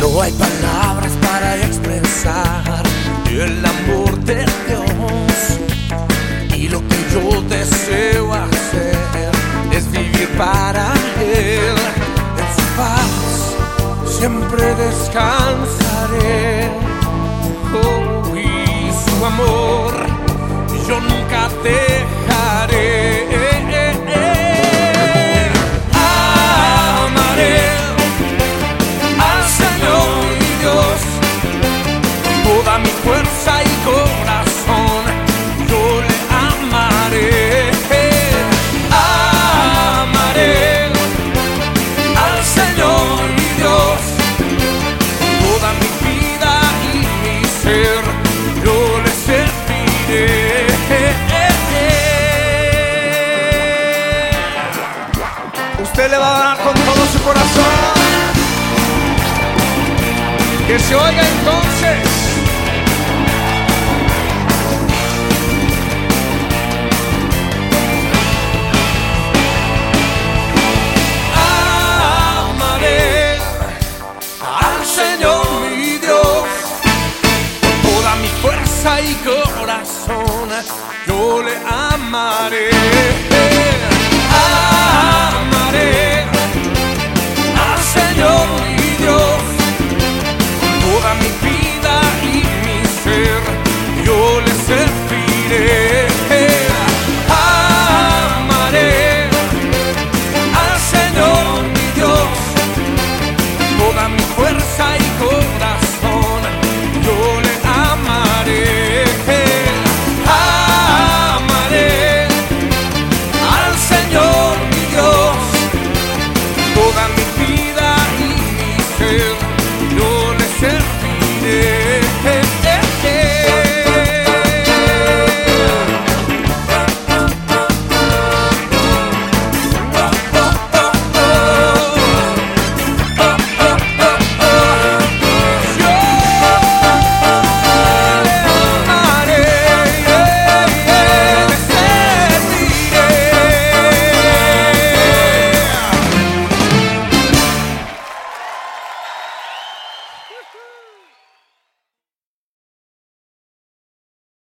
No hay palabras para expresar el amor de Dios. Y lo que yo deseo hacer es vivir para Él. En su paz siempre descansaré. Oh, y su amor yo nunca dejaré. Usted le va a dar con todo su corazón. Que se oiga entonces. Al Señor mi Dios toda mi fuerza y corazón. Yo le amaré.